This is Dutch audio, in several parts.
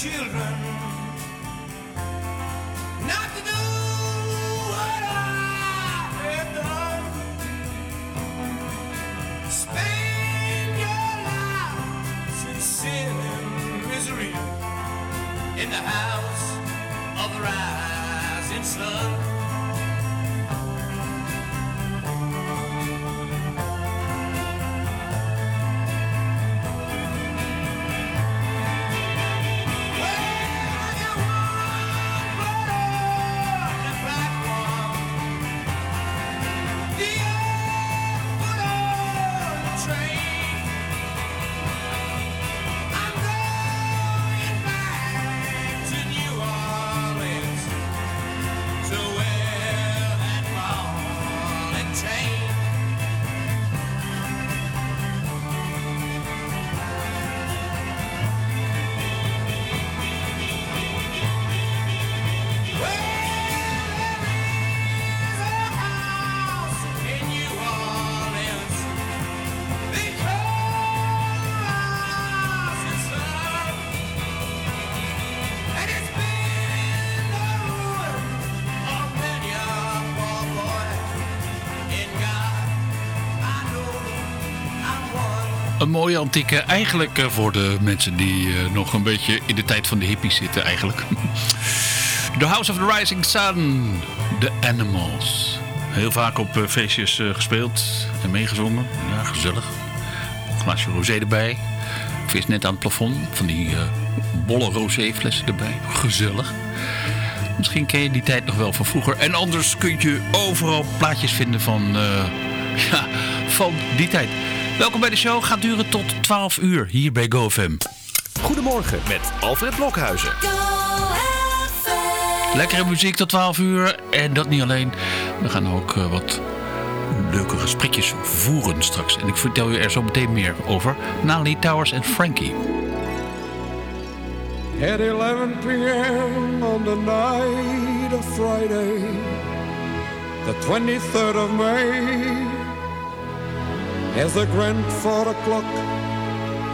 children. Een mooie antieke, eigenlijk eh, voor de mensen die eh, nog een beetje in de tijd van de hippies zitten eigenlijk. The House of the Rising Sun, The Animals. Heel vaak op eh, feestjes gespeeld en meegezongen. Ja, gezellig. Een glaasje rosé erbij. Vis net aan het plafond. Van die bolle rosé flessen erbij. Gezellig. Misschien ken je die tijd nog wel van vroeger. En anders kun je overal plaatjes vinden van, ja, van die tijd. Welkom bij de show. Gaat duren tot 12 uur hier bij GoFM. Goedemorgen met Alfred Blokhuizen. Lekkere muziek tot 12 uur. En dat niet alleen. We gaan ook uh, wat leuke gesprekjes voeren straks. En ik vertel je er zo meteen meer over. Na Lee Towers en Frankie. At 11 p.m. on the night of Friday, the 23rd of May. As the grandfather clock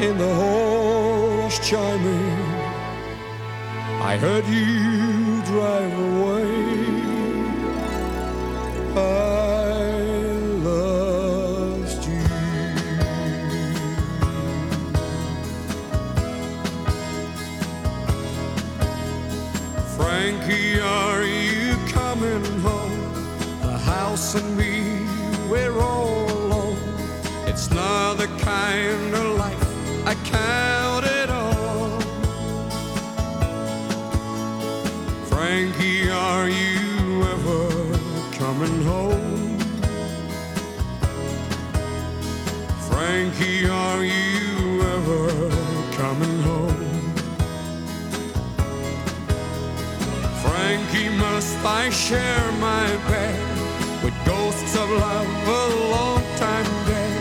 in the hall was chiming. I heard you drive away. Frankie, are you ever coming home? Frankie, must I share my bed with ghosts of love a long time dead?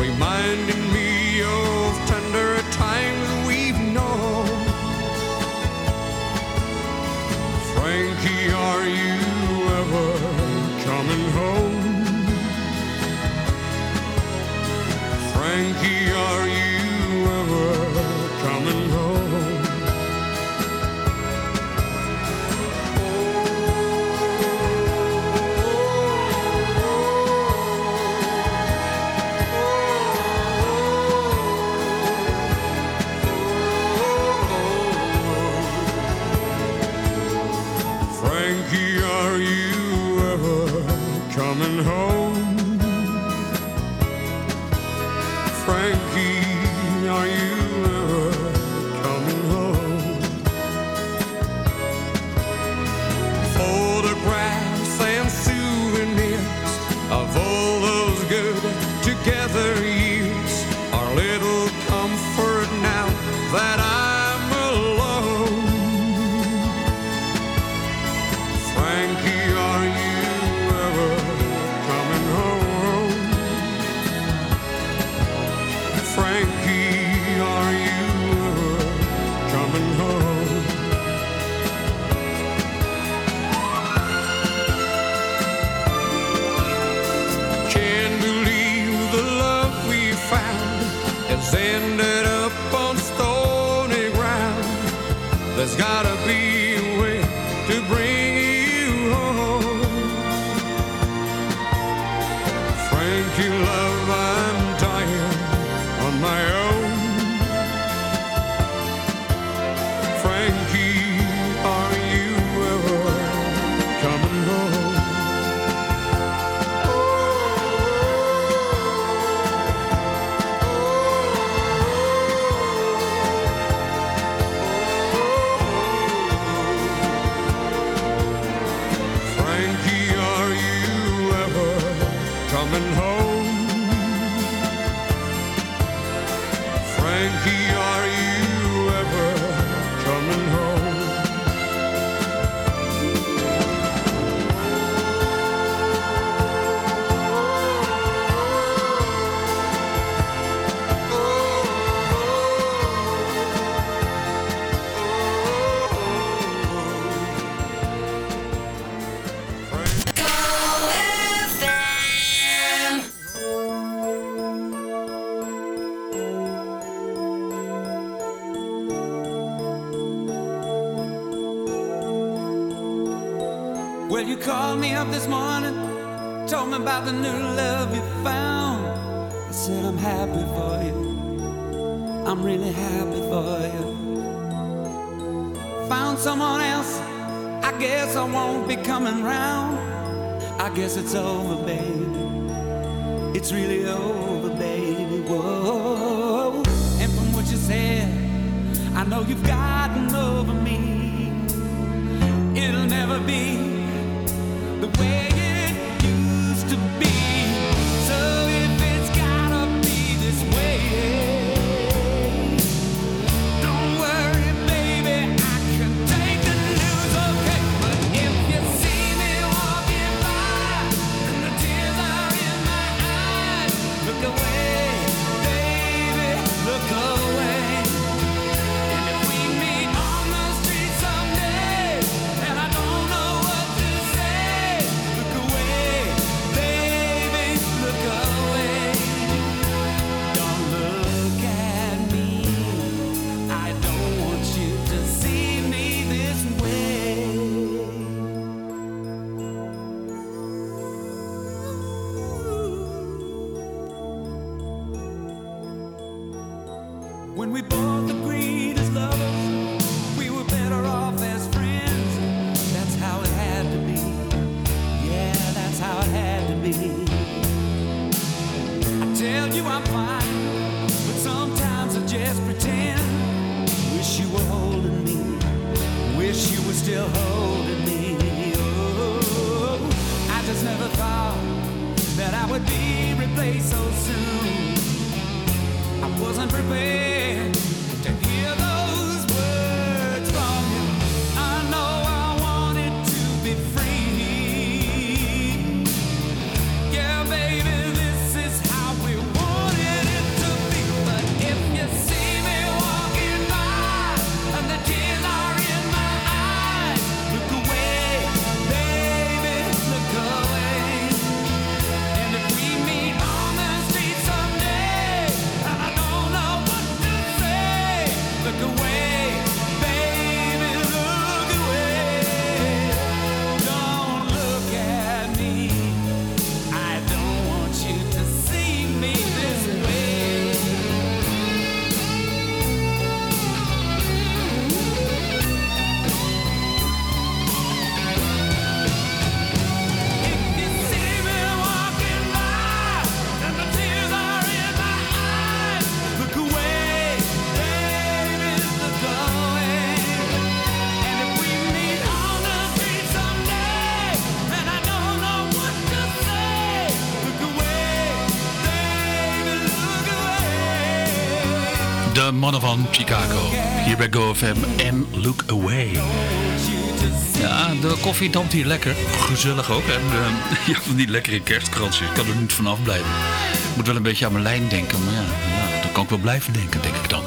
reminding me of tender times we've known. Frankie, are you ever coming home? Frankie, are you ever coming home? coming home. to bring. it's over, babe. It's really over. van Chicago. Hier bij GoFM en Look Away. Ja, de koffie dampt hier lekker. Gezellig ook. En uh, ja, van die lekkere kerstkransen. Ik kan er niet vanaf blijven. Ik moet wel een beetje aan mijn lijn denken. Maar ja, dan kan ik wel blijven denken, denk ik dan.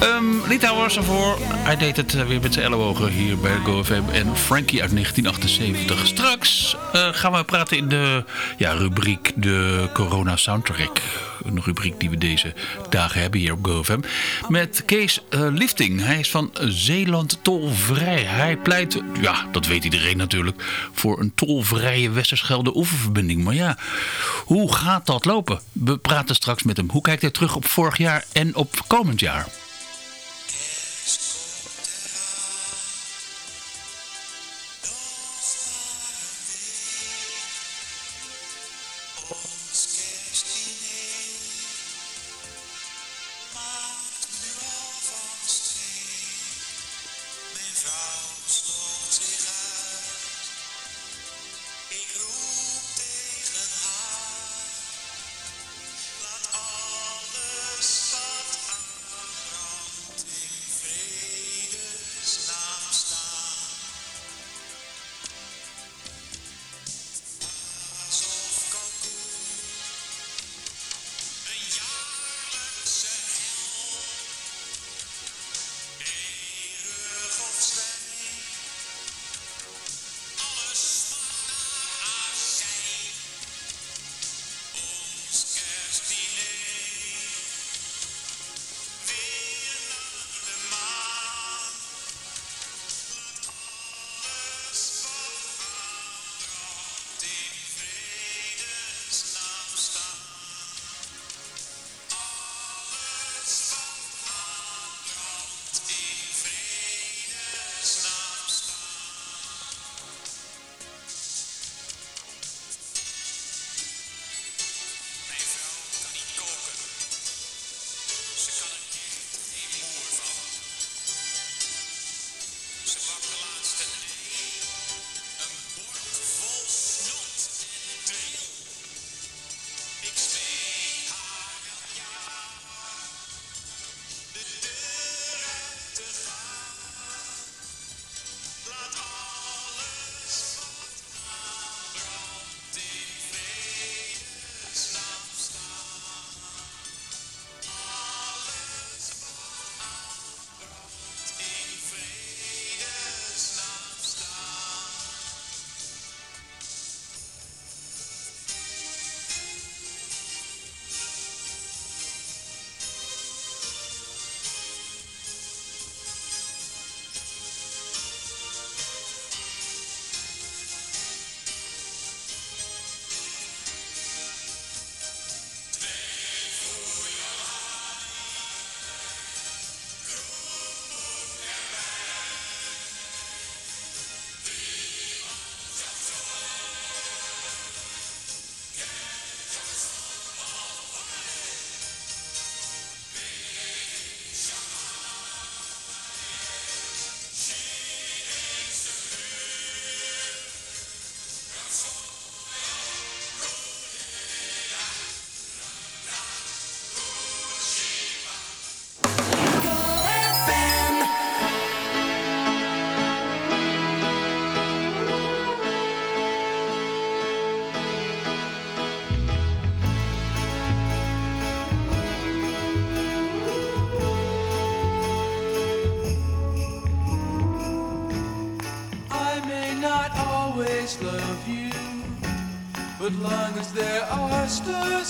Ehm, Lita was er ervoor. Hij deed het eh, weer met zijn ellebogen hier bij GoFM. En Frankie uit 1978. Straks eh, gaan we praten in de ja, rubriek de corona soundtrack een rubriek die we deze dagen hebben hier op GoFM. Met Kees eh, Lifting. Hij is van Zeeland tolvrij. Hij pleit, ja, dat weet iedereen natuurlijk, voor een tolvrije Westerschelde oeververbinding. Maar ja, hoe gaat dat lopen? We praten straks met hem. Hoe kijkt hij terug op vorig jaar en op komend jaar?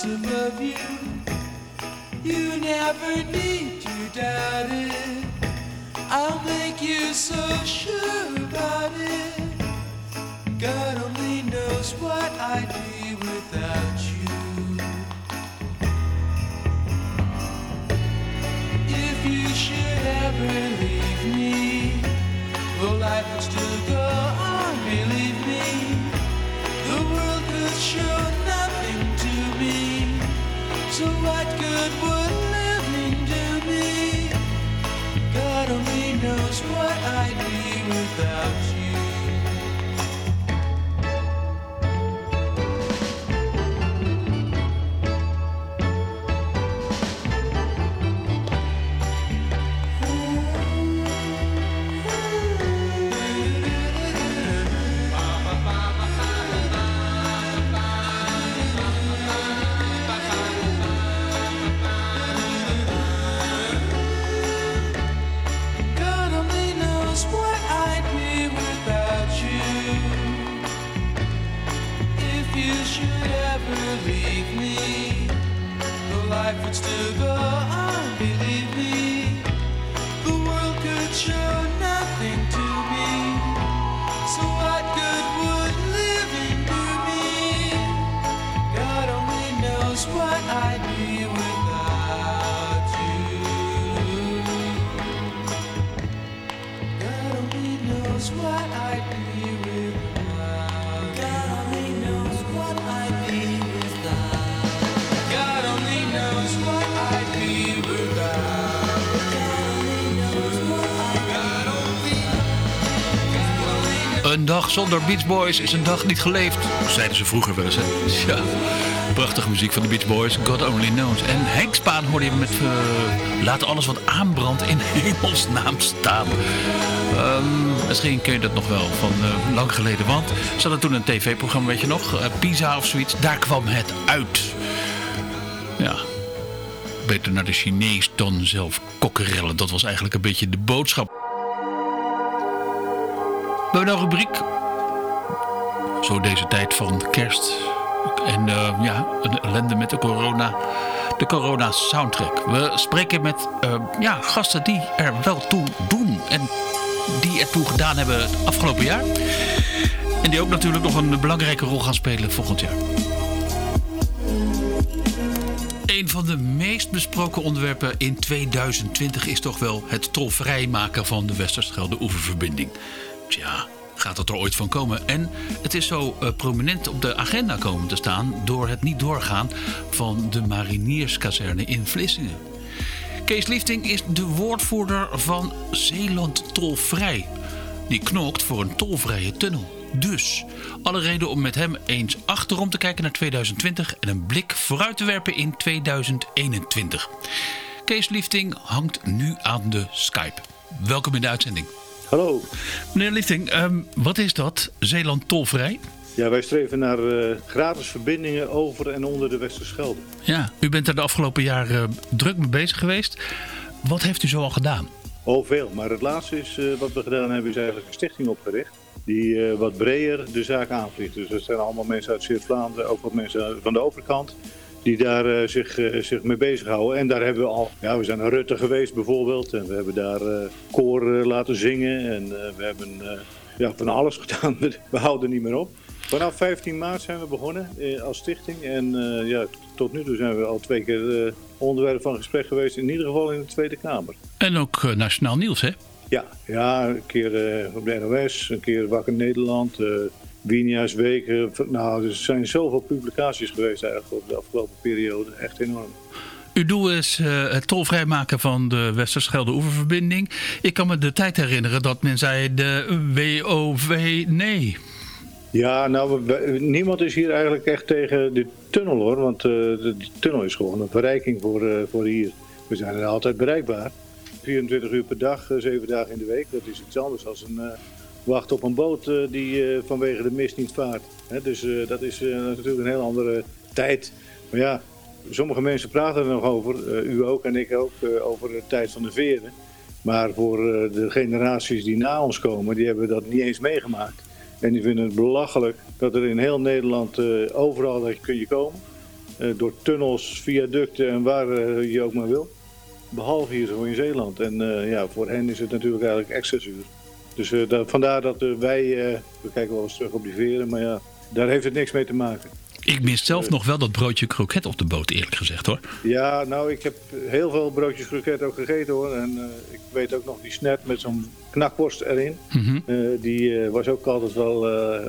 to love you. Dag zonder Beach Boys is een dag niet geleefd. Zeiden ze vroeger wel eens, hè? Ja. Prachtige muziek van de Beach Boys, God Only Knows. En Henk Spaan hoorde je met eh, Laat alles wat aanbrandt in hemelsnaam staan. Ehm, misschien ken je dat nog wel van eh, lang geleden. Want ze hadden toen een tv-programma, weet je nog? eh, Pisa of zoiets. Daar kwam het uit. Ja, beter naar de Chinees dan zelf kokkerellen. Dat was eigenlijk een beetje de boodschap. Een rubriek. Zo deze tijd van kerst. En eh, ja, een ellende met de corona. De corona soundtrack. We spreken met eh, ja, gasten die er wel toe doen. En die ertoe gedaan hebben het afgelopen jaar. En die ook natuurlijk nog een belangrijke rol gaan spelen volgend jaar. Een van de meest besproken onderwerpen in 2020 is toch wel het tolvrij maken van de Westerschelde oeververbinding. Tja, gaat het er ooit van komen? En het is zo eh, prominent op de agenda komen te staan door het niet doorgaan van de marinierskazerne in Vlissingen. Kees Liefting is de woordvoerder van Zeeland Tolvrij. Die knokt voor een tolvrije tunnel. Dus alle reden om met hem eens achterom te kijken naar 2020 en een blik vooruit te werpen in 2021. Kees Liefting hangt nu aan de Skype. Welkom in de uitzending. Hallo. Meneer Liefting, ehm, wat is dat? Zeeland tolvrij? Ja, wij streven naar eh, gratis verbindingen over en onder de Westerschelde. Ja, u bent er de afgelopen jaren druk mee bezig geweest. Wat heeft u zo al gedaan? Oh, veel. Maar het laatste is, eh, wat we gedaan hebben, is eigenlijk een stichting opgericht. Die eh, wat breder de zaak aanvliegt. Dus dat zijn allemaal mensen uit Zuid-Vlaanderen, ook wat mensen van de overkant. Die daar eh, zich, eh, zich mee bezighouden. En daar hebben we al, ja, we zijn naar Rutte geweest bijvoorbeeld. En we hebben daar eh, koor laten zingen. En we hebben ja, van alles gedaan. We houden niet meer op. Vanaf 15 maart zijn we begonnen als stichting. En ja, tot nu toe zijn we al twee keer onderwerp van gesprek geweest. In ieder geval in de Tweede Kamer. En ook Nationaal Nieuws, hè? Ja, ja een keer op de NOS, een keer Wakker Nederland, Winia's Weken. Nou, er zijn zoveel publicaties geweest eigenlijk op de afgelopen periode. Echt enorm. Uw doel is eh, het tolvrij maken van de Westerschelde oeververbinding. Ik kan me de tijd herinneren dat men zei de WOV nee. Ja, nou, we- niemand is hier eigenlijk echt tegen de tunnel hoor. Want eh, de, tunnel is gewoon een verrijking voor, eh, voor hier. We zijn er altijd bereikbaar. 24 uur per dag, eh, 7 dagen in de week. Dat is iets anders dan een wacht op een boot eh, die eh, vanwege de mist niet vaart. Dus eh, dat is natuurlijk een heel andere tijd. Maar ja, sommige mensen praten er nog over. u ook en ik ook. over de tijd van de veren. Maar voor de generaties die na ons komen, die hebben dat niet eens meegemaakt. En die vinden het belachelijk dat er in heel Nederland overal dat je kun je komen. Door tunnels, viaducten en waar je ook maar wil. Behalve hier zo in Zeeland. En ja, voor hen is het natuurlijk eigenlijk extra zuur. Dus eh, da- vandaar dat eh, wij, eh, we kijken wel eens terug op die veren, maar ja, daar heeft het niks mee te maken. Ik mis zelf nog wel dat broodje kroket op de boot, eerlijk gezegd hoor. Ja, nou, ik heb heel veel broodjes kroket ook gegeten hoor. En ik weet ook nog die snet met zo'n knakworst erin. Mhm. Die was ook altijd wel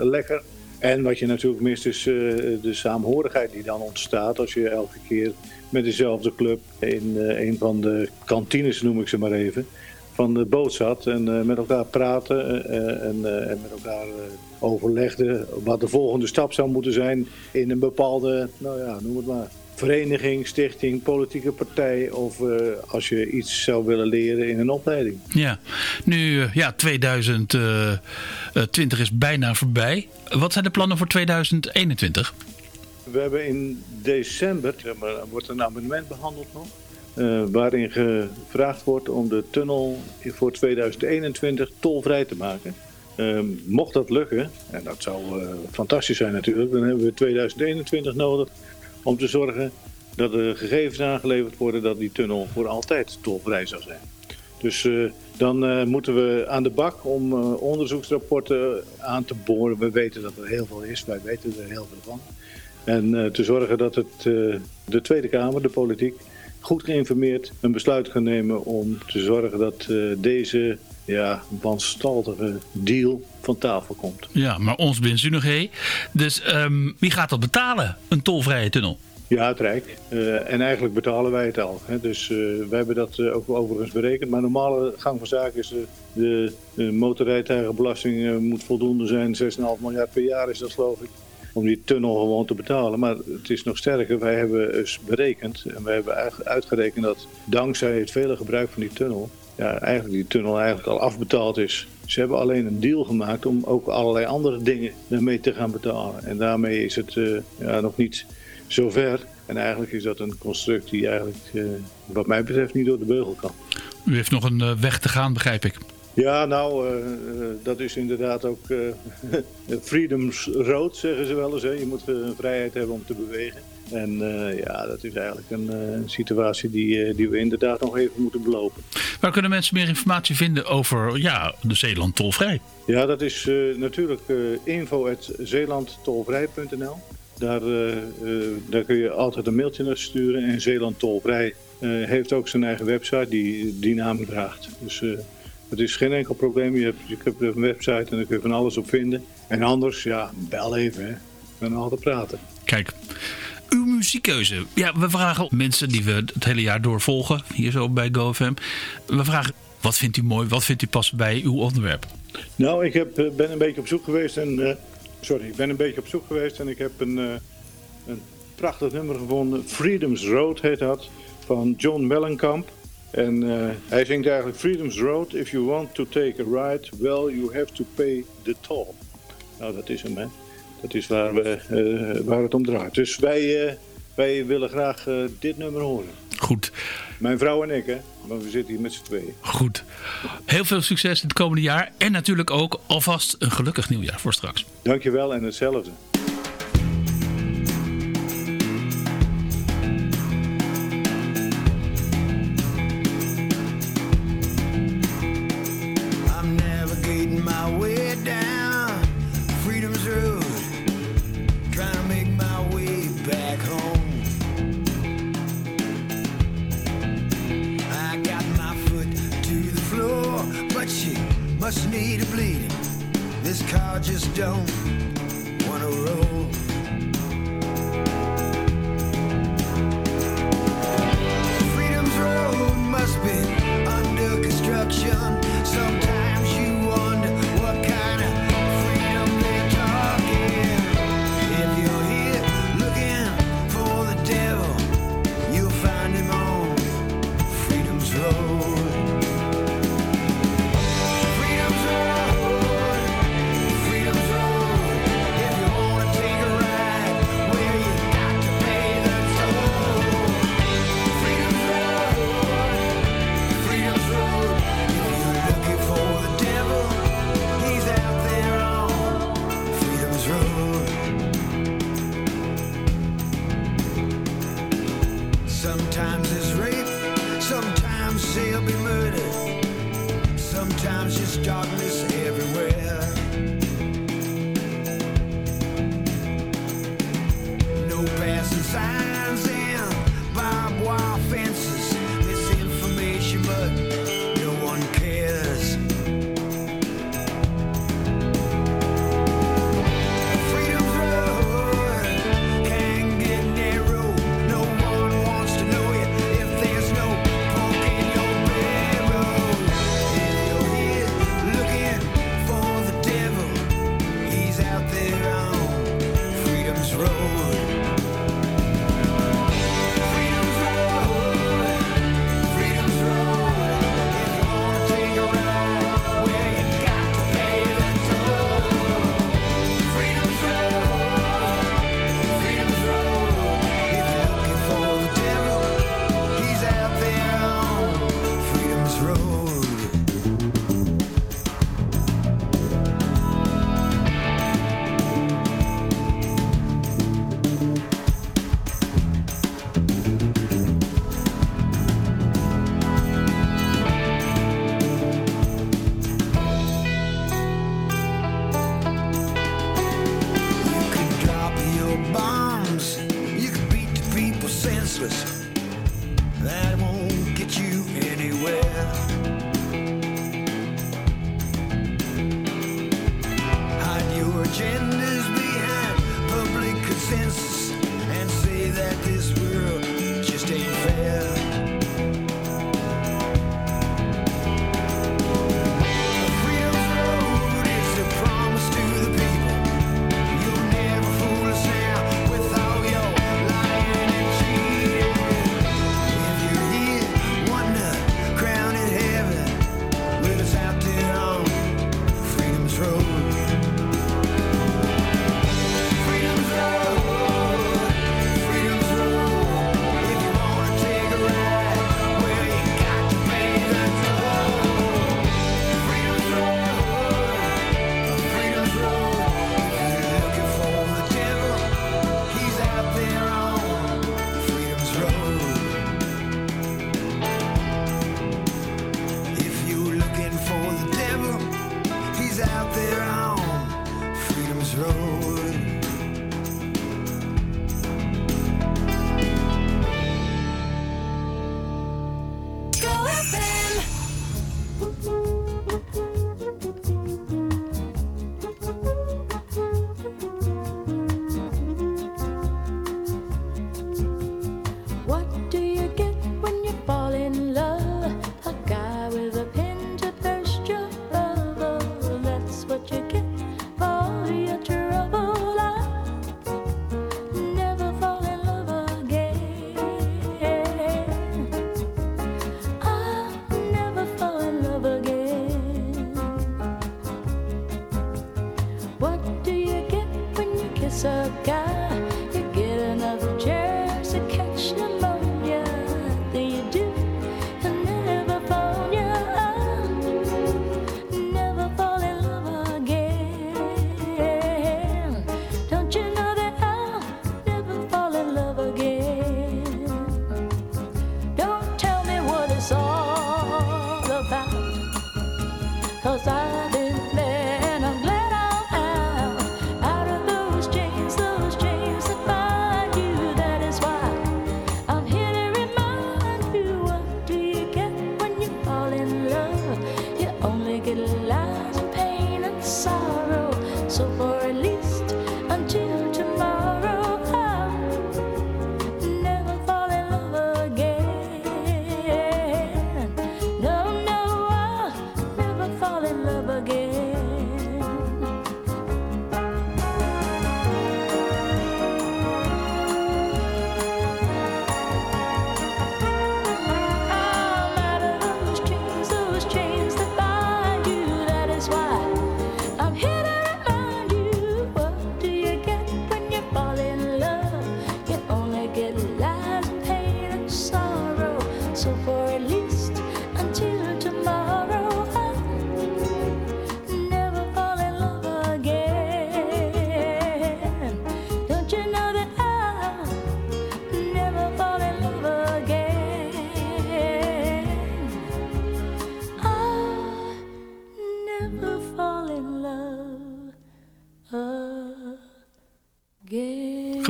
lekker. En wat je natuurlijk mist is de saamhorigheid die dan ontstaat als je elke keer met dezelfde club in een van de kantines, noem ik ze maar even, van de boot zat en eh, met elkaar praten eh, eh, en, en met elkaar eh, overlegde wat de volgende stap zou moeten zijn in een bepaalde, nou ja, noem het maar, vereniging, stichting, politieke partij of als je iets zou willen leren in een opleiding. Ja, nu ja, 2020 is bijna voorbij. Wat zijn de plannen voor 2021? We hebben in december, er wordt een amendement behandeld nog, eh, waarin gevraagd wordt om de tunnel voor 2021 tolvrij te maken. Ehm, mocht dat lukken, en dat zou eh, fantastisch zijn natuurlijk, dan hebben we 2021 nodig om te zorgen dat er gegevens aangeleverd worden dat die tunnel voor altijd tolvrij zou zijn. Dus eh, dan moeten we aan de bak om onderzoeksrapporten aan te boren. We weten dat er heel veel is, wij weten er heel veel van. En te zorgen dat het, de Tweede Kamer, de politiek, goed geïnformeerd een besluit kan nemen om te zorgen dat eh, deze ja, wanstaltige deal van tafel komt. Ja, maar ons nog hé. Dus ehm, wie gaat dat betalen? Een tolvrije tunnel? Ja, het Rijk. Eh, en eigenlijk betalen wij het al. Hè. Dus eh wij hebben dat ook overigens berekend. Maar normale gang van zaken is de, de motorrijtuigenbelasting moet voldoende zijn. 6,5 miljard per jaar is dat geloof ik. Om die tunnel gewoon te betalen. Maar het is nog sterker. Wij hebben dus berekend. En wij hebben uit- uitgerekend dat dankzij het vele gebruik van die tunnel. Ja, eigenlijk die tunnel eigenlijk al afbetaald is. Ze hebben alleen een deal gemaakt om ook allerlei andere dingen mee te gaan betalen. En daarmee is het eh, ja, nog niet zover. En eigenlijk is dat een construct die eigenlijk, eh, wat mij betreft, niet door de beugel kan. U heeft nog een eh, weg te gaan, begrijp ik. Ja, nou, eh, eh, dat is inderdaad ook eh freedom's road, zeggen ze wel eens. Hè. Je moet vrijheid hebben om te bewegen. En ja, dat is eigenlijk een situatie die, die we inderdaad nog even moeten belopen. Waar kunnen mensen meer informatie vinden over ja, de Zeeland tolvrij? Ja, dat is natuurlijk info.zeelandtolvrij.nl. Daar, daar kun je altijd een mailtje naar sturen. En Zeeland Tolvrij heeft ook zijn eigen website die die naam draagt. Dus het is geen enkel probleem. Je hebt, je hebt een website en daar kun je van alles op vinden. En anders, ja, bel even. Hè. We kunnen altijd praten. Kijk, uw muziekkeuze. Ja, we vragen mensen die we het hele jaar door volgen, hier zo bij GoFM. We vragen, wat vindt u mooi, wat vindt u passen bij uw onderwerp? Nou, ik heb, eh, ben een beetje op zoek geweest en... eh, sorry, ik ben een beetje op zoek geweest en ik heb een, eh, een prachtig nummer gevonden. Freedom's Road heet dat, van John Mellencamp. En eh, hij zingt eigenlijk Freedom's Road, if you want to take a ride, well, you have to pay the toll. Nou, dat is hem, hè. Dat is waar, we, eh, waar het om draait. Dus wij, eh, wij willen graag dit nummer horen. Goed, Mijn vrouw en ik, hè. Want we zitten hier met z'n tweeën. goed. Heel veel succes in het komende jaar. En natuurlijk ook alvast een gelukkig nieuwjaar voor straks. Dankjewel en hetzelfde.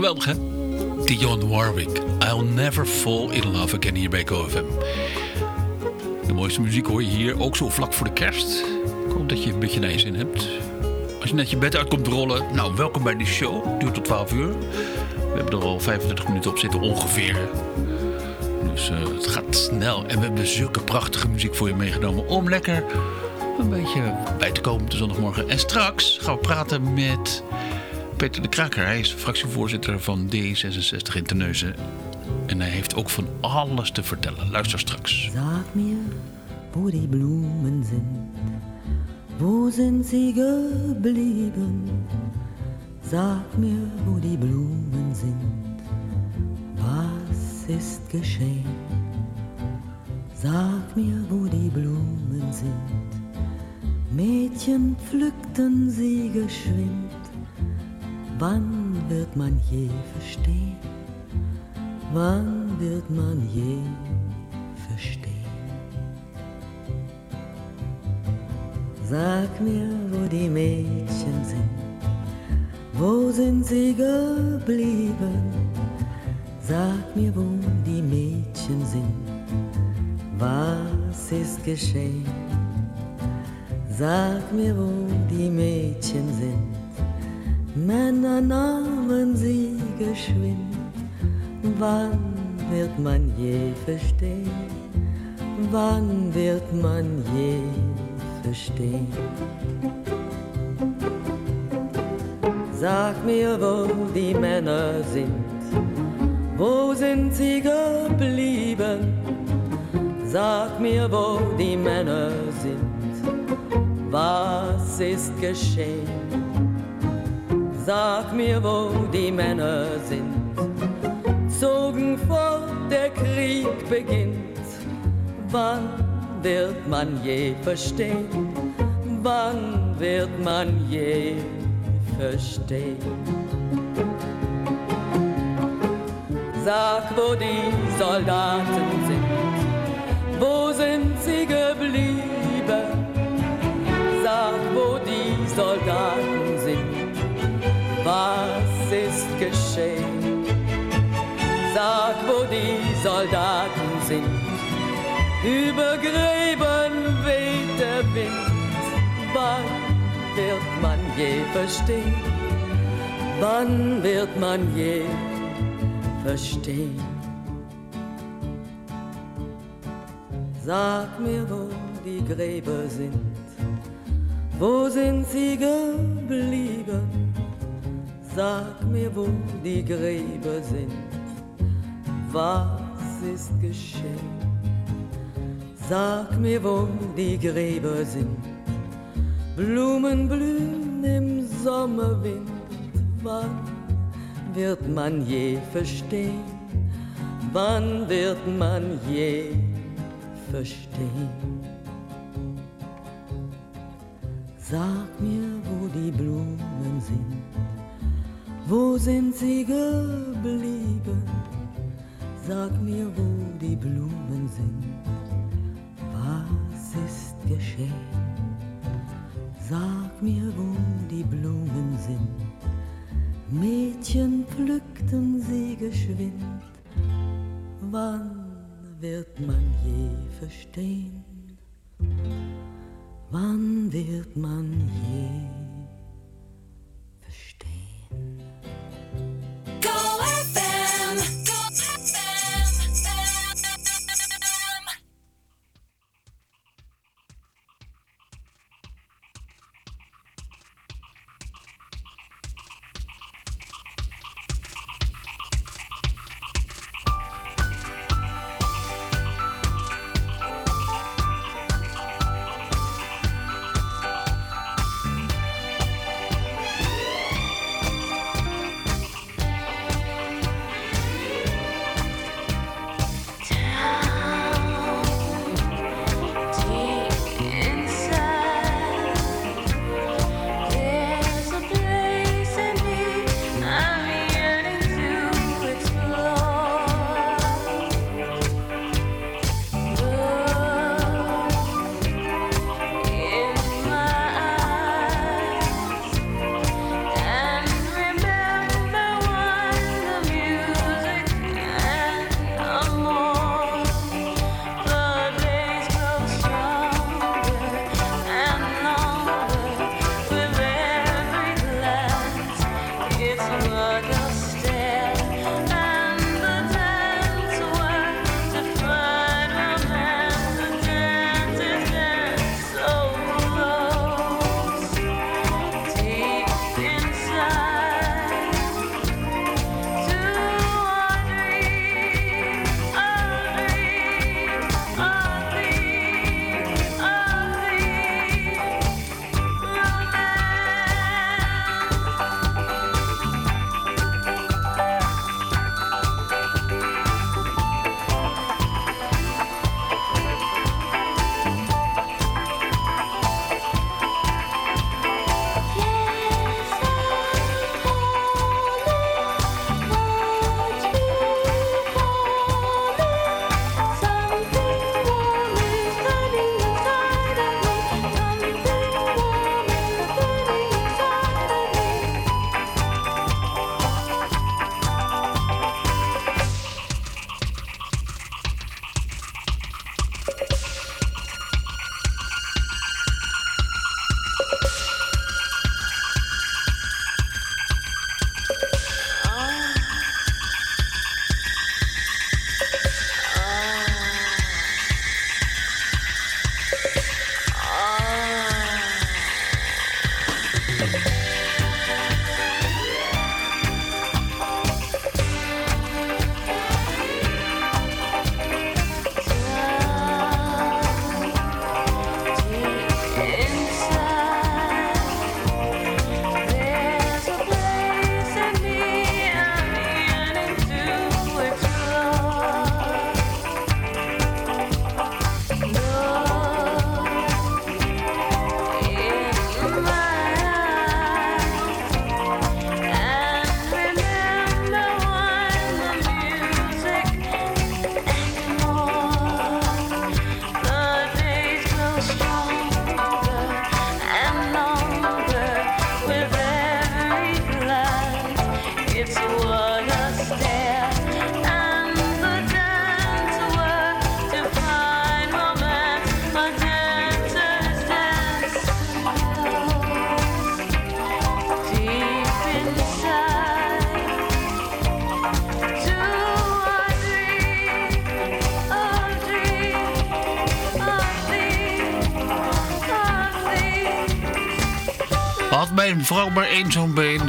Geweldig, hè? Dionne Warwick. I'll never fall in love again hier bij GoFM. De mooiste muziek hoor je hier ook zo vlak voor de kerst. Ik dat je een beetje naar je zin hebt. Als je net je bed uit komt rollen, nou welkom bij de show. Duurt tot 12 uur. We hebben er al 25 minuten op zitten ongeveer. Dus eh, het gaat snel. En we hebben zulke prachtige muziek voor je meegenomen om lekker een beetje bij te komen op de zondagmorgen. En straks gaan we praten met Peter de Kraker. Hij is fractievoorzitter van D66 in Terneuzen. En hij heeft ook van alles te vertellen. Luister straks. Sag mir, wo die Blumen sind, wo sind sie geblieben? Sag mir, wo die Blumen sind, was ist geschehen? Sag mir, wo die Blumen sind, Mädchen pflückten sie geschwind. Wann wird man je verstehen? Wann wird man je verstehen? Sag mir, wo die Mädchen sind, wo sind sie geblieben? Sag mir, wo die Mädchen sind, was ist geschehen? Sag mir, wo die Mädchen sind, Männer nahmen sie geschwind. Wann wird man je verstehen? Wann wird man je verstehen? Sag mir, wo die Männer sind, wo sind sie geblieben? Sag mir, wo die Männer sind, was ist geschehen? Sag mir, wo die Männer sind, zogen fort, der Krieg beginnt. Wann wird man je verstehen? Wann wird man je verstehen? Sag, wo die Soldaten sind, wo sind sie geblieben? Sag, wo die was ist geschehen? Sag, wo die Soldaten sind. Über Gräben weht der Wind. Wann wird man je verstehen? Wann wird man je verstehen? Sag mir, wo die Gräber sind. Wo sind sie geblieben? Sag mir, wo die Gräber sind, was ist geschehen? Sag mir, wo die Gräber sind, Blumen blühen im Sommerwind, wann wird man je verstehen? Wann wird man je verstehen? Sag mir, wo die Blumen sind, wo sind sie geblieben? Sag mir, wo die Blumen sind, was ist geschehen? Sag mir, wo die Blumen sind. Mädchen pflückten sie geschwind. Wann wird man je verstehen? Wann wird man je verstehen? Go FM.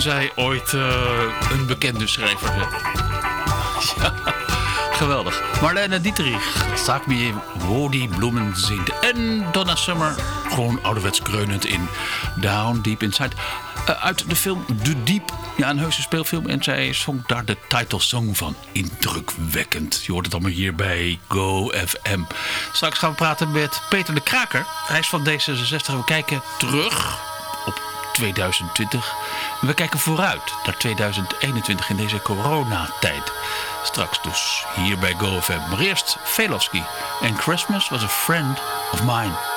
Zei ooit eh, een bekende schrijver. Ja, geweldig. Marlene Dietrich, Sag mir, wo die bloemen sind. En Donna Summer, gewoon ouderwets kreunend in Down Deep Inside. Eh, uit de film De Diep, ja, een heuse speelfilm. En zij zong daar de titelsong van. Indrukwekkend. Je hoort het allemaal hier bij Go FM. Straks gaan we praten met Peter de Kraker. Hij is van D66. We kijken terug 2020. En we kijken vooruit naar 2021 in deze coronatijd. Straks dus hier bij GoFM. Maar eerst Velofsky. En Christmas was a friend of mine.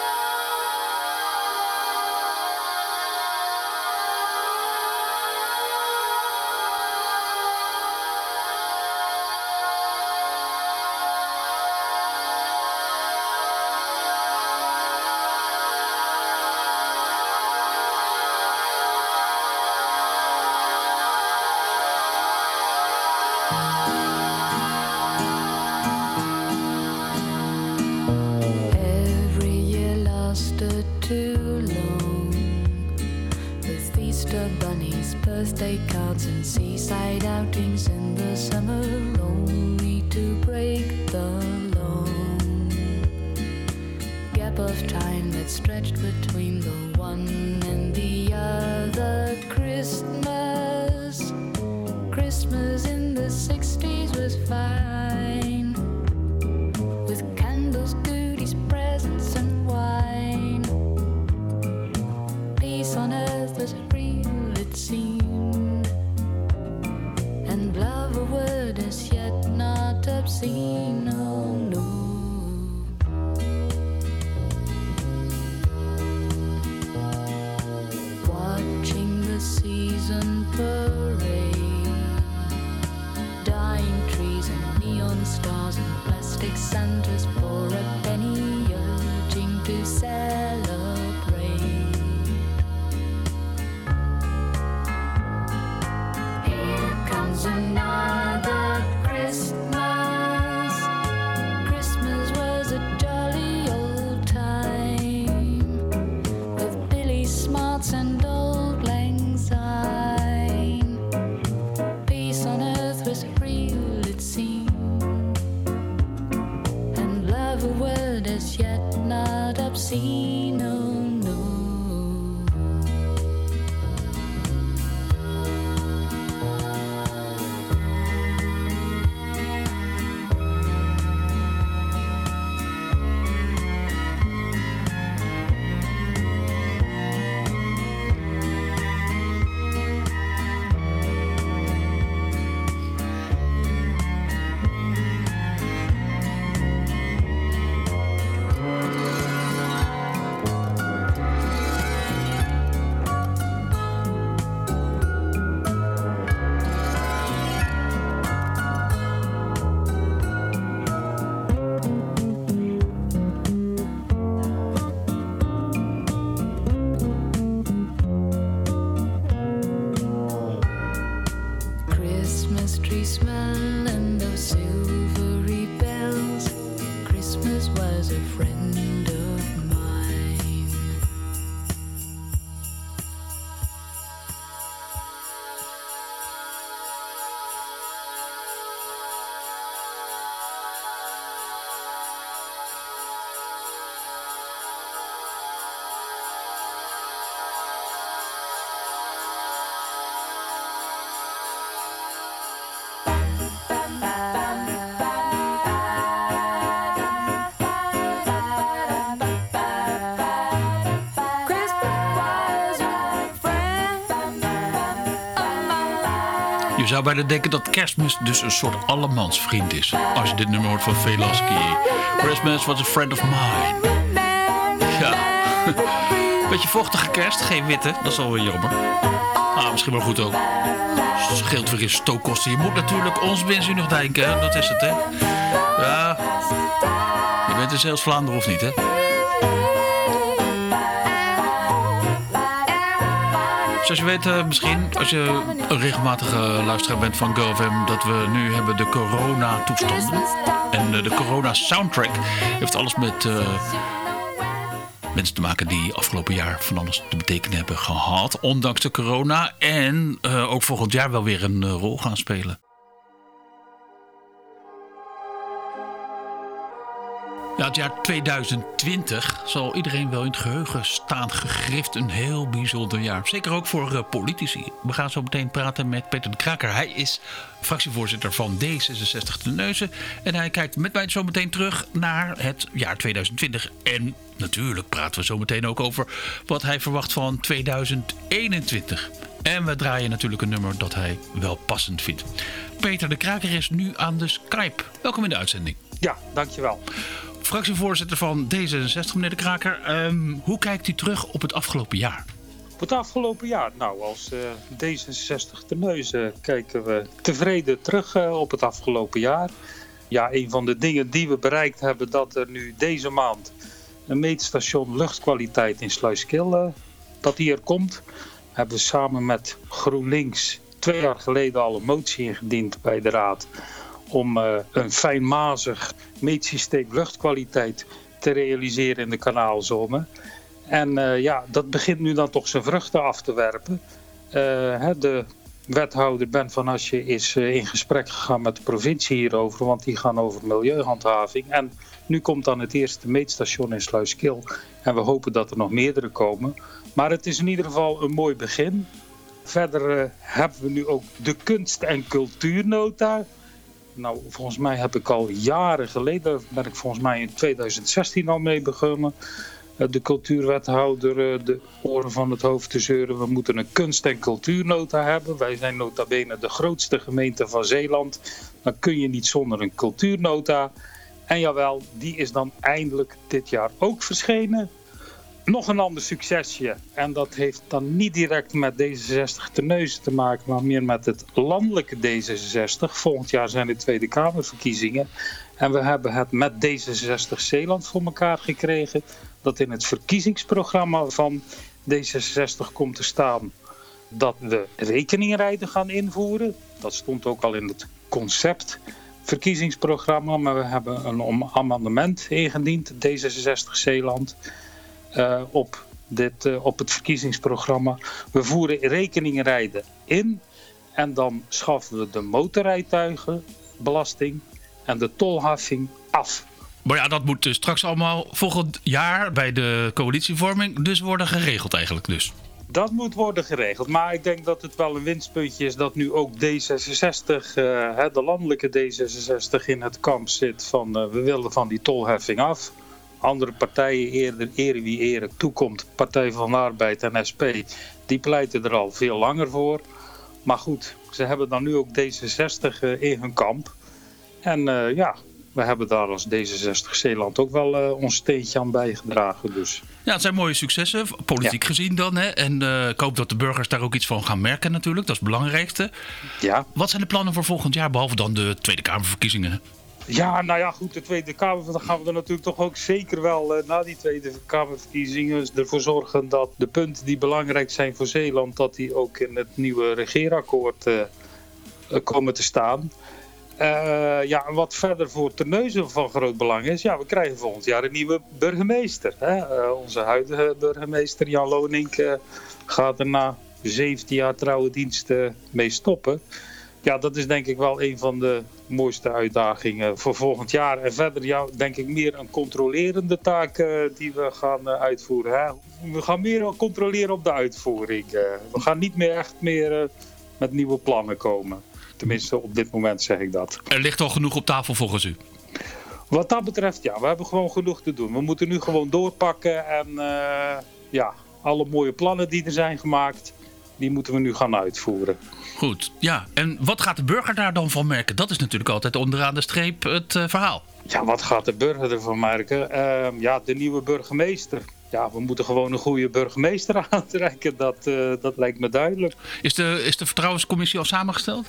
Zou bijna denken dat kerstmis dus een soort allemansvriend is. Als je dit nummer hoort van Velasky. Christmas was a friend of mine. Ja. Beetje vochtige kerst, geen witte. Dat is wel weer jammer. Ah, misschien wel goed ook. Scheelt weer in stookkosten. Je moet natuurlijk ons nog denken, dat is het, hè? Ja. Je bent in zelfs Vlaanderen of niet, hè? Zoals je weet eh, misschien, als je een regelmatige luisteraar bent van GoFM... dat we nu hebben de corona-toestanden. En eh, de corona-soundtrack heeft alles met... eh, mensen te maken die afgelopen jaar van alles te betekenen hebben gehad. Ondanks de corona. En ook volgend jaar wel weer een rol gaan spelen. Het jaar 2020 zal iedereen wel in het geheugen staan gegrift. Een heel bijzonder jaar. Zeker ook voor eh, politici. We gaan zo meteen praten met Peter de Kraker. Hij is fractievoorzitter van D66 de Neuzen. En hij kijkt met mij zo meteen terug naar het jaar 2020. En natuurlijk praten we zo meteen ook over wat hij verwacht van 2021. En we draaien natuurlijk een nummer dat hij wel passend vindt. Peter de Kraker is nu aan de Skype. Welkom in de uitzending. Ja, dankjewel. Fractievoorzitter van D66, meneer de Kraker. Ehm, hoe kijkt u terug op het afgelopen jaar? Op het afgelopen jaar, nou als eh, D66 te neuzen kijken we tevreden terug eh, op het afgelopen jaar. Ja, een van de dingen die we bereikt hebben, dat er nu deze maand een meetstation luchtkwaliteit in Sluiskil, eh, dat die er komt. Hebben we samen met GroenLinks twee jaar geleden al een motie ingediend bij de Raad om eh, een fijnmazig meetsysteem luchtkwaliteit te realiseren in de kanaalzone. En eh, ja, dat begint nu dan toch zijn vruchten af te werpen. Eh, de wethouder Ben van Asje is in gesprek gegaan met de provincie hierover, want die gaan over milieuhandhaving. En nu komt dan het eerste meetstation in Sluiskil. En we hopen dat er nog meerdere komen. Maar het is in ieder geval een mooi begin. Verder hebben we nu ook de kunst- en cultuurnota. Nou, volgens mij heb ik al jaren geleden, ben ik volgens mij in 2016 al mee begonnen. Eh, De cultuurwethouder eh, de oren van het hoofd te zeuren. We moeten een kunst- en cultuurnota hebben. Wij zijn nota bene de grootste gemeente van Zeeland. Dan kun je niet zonder een cultuurnota. En jawel, die is dan eindelijk dit jaar ook verschenen. Nog een ander succesje. En dat heeft dan niet direct met D66 te neuzen te maken, maar meer met het landelijke D66. Volgend jaar zijn de Tweede Kamerverkiezingen. En we hebben het met D66 Zeeland voor elkaar gekregen. Dat in het verkiezingsprogramma van D66 komt te staan dat we rekeningrijden gaan invoeren. Dat stond ook al in het concept verkiezingsprogramma. Maar we hebben een amendement ingediend, D66 Zeeland eh, op, dit, eh, op het verkiezingsprogramma. We voeren rekeningrijden in en dan schaffen we de motorrijtuigenbelasting en de tolheffing af. Maar ja, dat moet dus straks allemaal volgend jaar bij de coalitievorming dus worden geregeld eigenlijk dus. Dat moet worden geregeld. Maar ik denk dat het wel een winstpuntje is dat nu ook D66, eh, de landelijke D66, in het kamp zit van we willen van die tolheffing af. Andere partijen, eerder, ere wie ere toekomt, Partij van de Arbeid en SP, die pleiten er al veel langer voor. Maar goed, ze hebben dan nu ook D66 eh, in hun kamp. En eh, ja, we hebben daar als D66 Zeeland ook wel eh, ons steentje aan bijgedragen. Dus Ja, het zijn mooie successen, politiek gezien dan. Hè? En ik hoop dat de burgers daar ook iets van gaan merken natuurlijk. Dat is het belangrijkste. ja. Wat zijn de plannen voor volgend jaar, behalve dan de Tweede Kamerverkiezingen? Ja, nou ja, goed, de Tweede Kamer, dan gaan we er natuurlijk toch ook zeker wel eh, na die Tweede Kamerverkiezingen ervoor zorgen dat de punten die belangrijk zijn voor Zeeland, dat die ook in het nieuwe regeerakkoord eh, eh, komen te staan. Eh, ja, en wat verder voor Terneuzen van groot belang is, ja, we krijgen volgend jaar een nieuwe burgemeester. Hè? Onze huidige burgemeester Jan Lonink gaat er na 17 jaar trouwe dienst eh, mee stoppen. Ja, dat is denk ik wel een van de mooiste uitdagingen voor volgend jaar. En verder ja, denk ik meer een controlerende taak eh, die we gaan eh, uitvoeren. Hè? We gaan meer controleren op de uitvoering. eh. we gaan niet meer echt meer met nieuwe plannen komen. Tenminste, op dit moment zeg ik dat. Er ligt al genoeg op tafel volgens u. Wat dat betreft, ja, we hebben gewoon genoeg te doen. We moeten nu gewoon doorpakken en ja, alle mooie plannen die er zijn gemaakt, die moeten we nu gaan uitvoeren. Goed, ja. En wat gaat de burger daar dan van merken? Dat is natuurlijk altijd onderaan de streep het eh, verhaal. Ja, wat gaat de burger ervan merken? Ehm, ja, de nieuwe burgemeester. Ja, we moeten gewoon een goede burgemeester aantrekken. Dat, eh, dat lijkt me duidelijk. Is de, is de vertrouwenscommissie al samengesteld?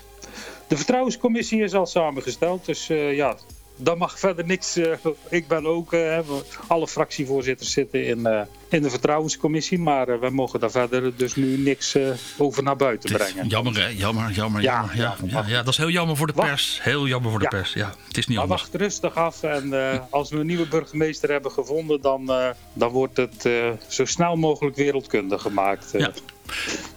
De vertrouwenscommissie is al samengesteld. Dus eh, ja, daar mag verder niks. eh, ik ben ook, eh, we- alle fractievoorzitters zitten in, eh, in de vertrouwenscommissie, maar wij mogen daar verder dus nu niks over naar buiten brengen. Jammer, hè? Jammer, jammer, Ja, jammer. Ja, ja, ja, dat is heel jammer voor de Wacht. pers. Heel jammer voor de pers. Ja, het is niet Maar anders. wacht rustig af en als we een nieuwe burgemeester hebben gevonden, dan, dan wordt het zo snel mogelijk wereldkundig gemaakt. Ja.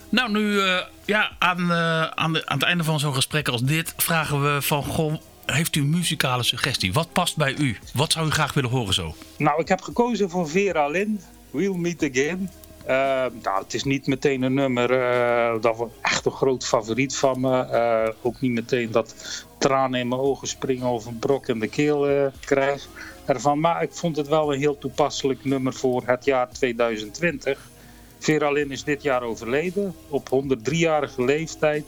Nou, nu ja, aan, aan, de, aan het einde van zo'n gesprek als dit vragen we van... Goh, heeft u een muzikale suggestie? Wat past bij u? Wat zou u graag willen horen zo? Nou, ik heb gekozen voor Vera Lynn, We'll Meet Again. Eh, nou, het is niet meteen een nummer eh, dat was echt een groot favoriet van me. Eh, ook niet meteen dat tranen in mijn ogen springen of een brok in de keel krijg ervan. Maar ik vond het wel een heel toepasselijk nummer voor het jaar 2020. Vera Lynn is dit jaar overleden op 103-jarige leeftijd.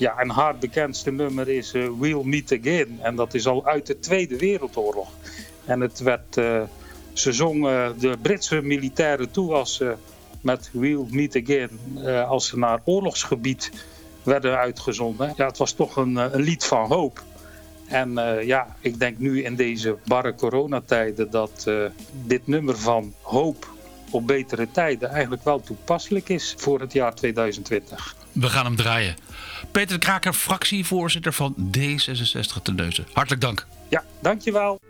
Ja, en haar bekendste nummer is eh, We'll Meet Again. En dat is al uit de Tweede Wereldoorlog. En het werd, eh, ze zong eh, de Britse militairen toe als ze met We'll Meet Again, eh, als ze naar oorlogsgebied werden uitgezonden. Ja, het was toch een, een lied van hoop. En ja, ik denk nu in deze barre coronatijden dat dit nummer van hoop op betere tijden eigenlijk wel toepasselijk is voor het jaar 2020. We gaan hem draaien. Peter de Kraker, fractievoorzitter van D66 ten Neuzen. Hartelijk dank. Ja, dankjewel.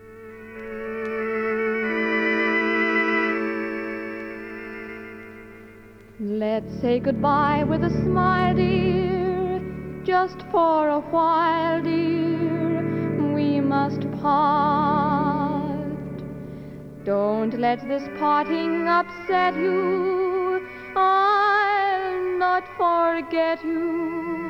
Let's say goodbye with a smile, dear, just for a while, dear. We must part. Don't let this parting upset you. I'll not forget you,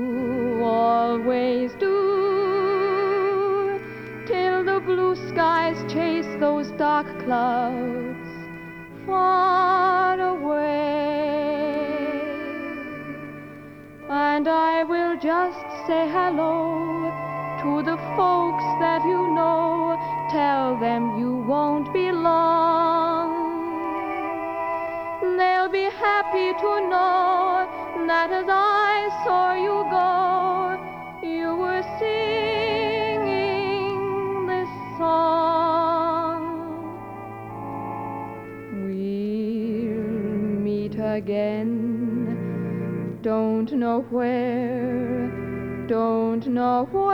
always do, till the blue skies chase those dark clouds far away. And I will just say hello to the folks that you know. Tell them you won't be long. They'll be happy to know that as I saw you go, Don't know where, don't know when,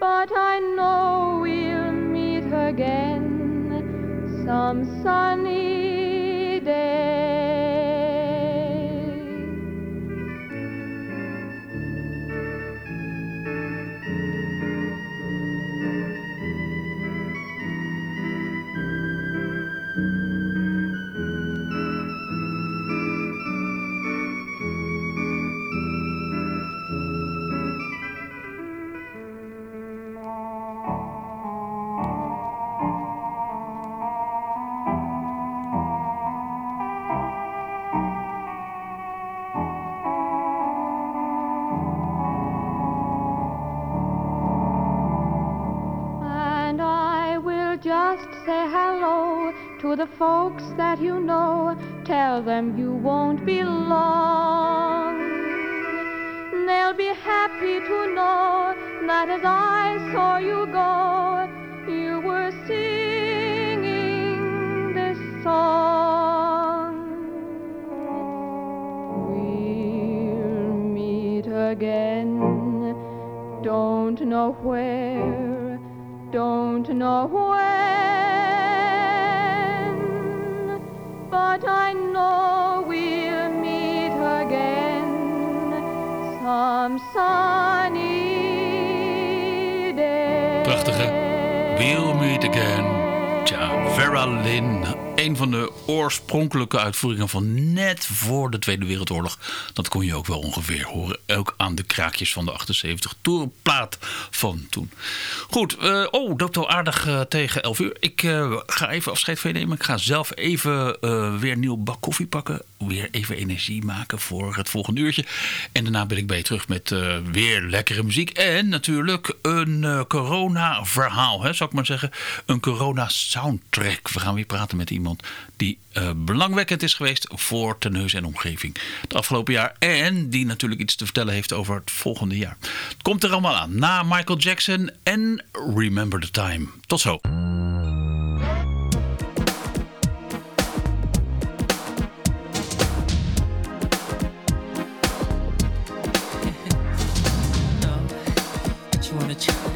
but I know we'll meet again some sunny day. To the folks that you know. Tell them you won't be long. They'll be happy to know that as I saw you go, you were singing this song. We'll meet again. Don't know where, don't know when, day. Prachtig hè? We'll meet again. Tja, Vera Lynn. Een van de oorspronkelijke uitvoeringen van net voor de Tweede Wereldoorlog. Dat kon je ook wel ongeveer horen. Ook aan de kraakjes van de 78 toerenplaat van toen. Goed, eh, oh, dat al aardig eh, tegen 11 uur. Ik eh, ga even afscheid van je nemen. Ik ga zelf even weer een nieuw bak koffie pakken. Weer even energie maken voor het volgende uurtje. En daarna ben ik bij je terug met weer lekkere muziek. En natuurlijk een eh, corona-verhaal, hè, zou ik maar zeggen. Een corona-soundtrack. We gaan weer praten met iemand die eh, belangwekkend is geweest voor Teneus en omgeving. Het afgelopen jaar. En die natuurlijk iets te vertellen heeft over het volgende jaar. Het komt er allemaal aan. Na Michael Jackson en Remember the Time. Tot zo.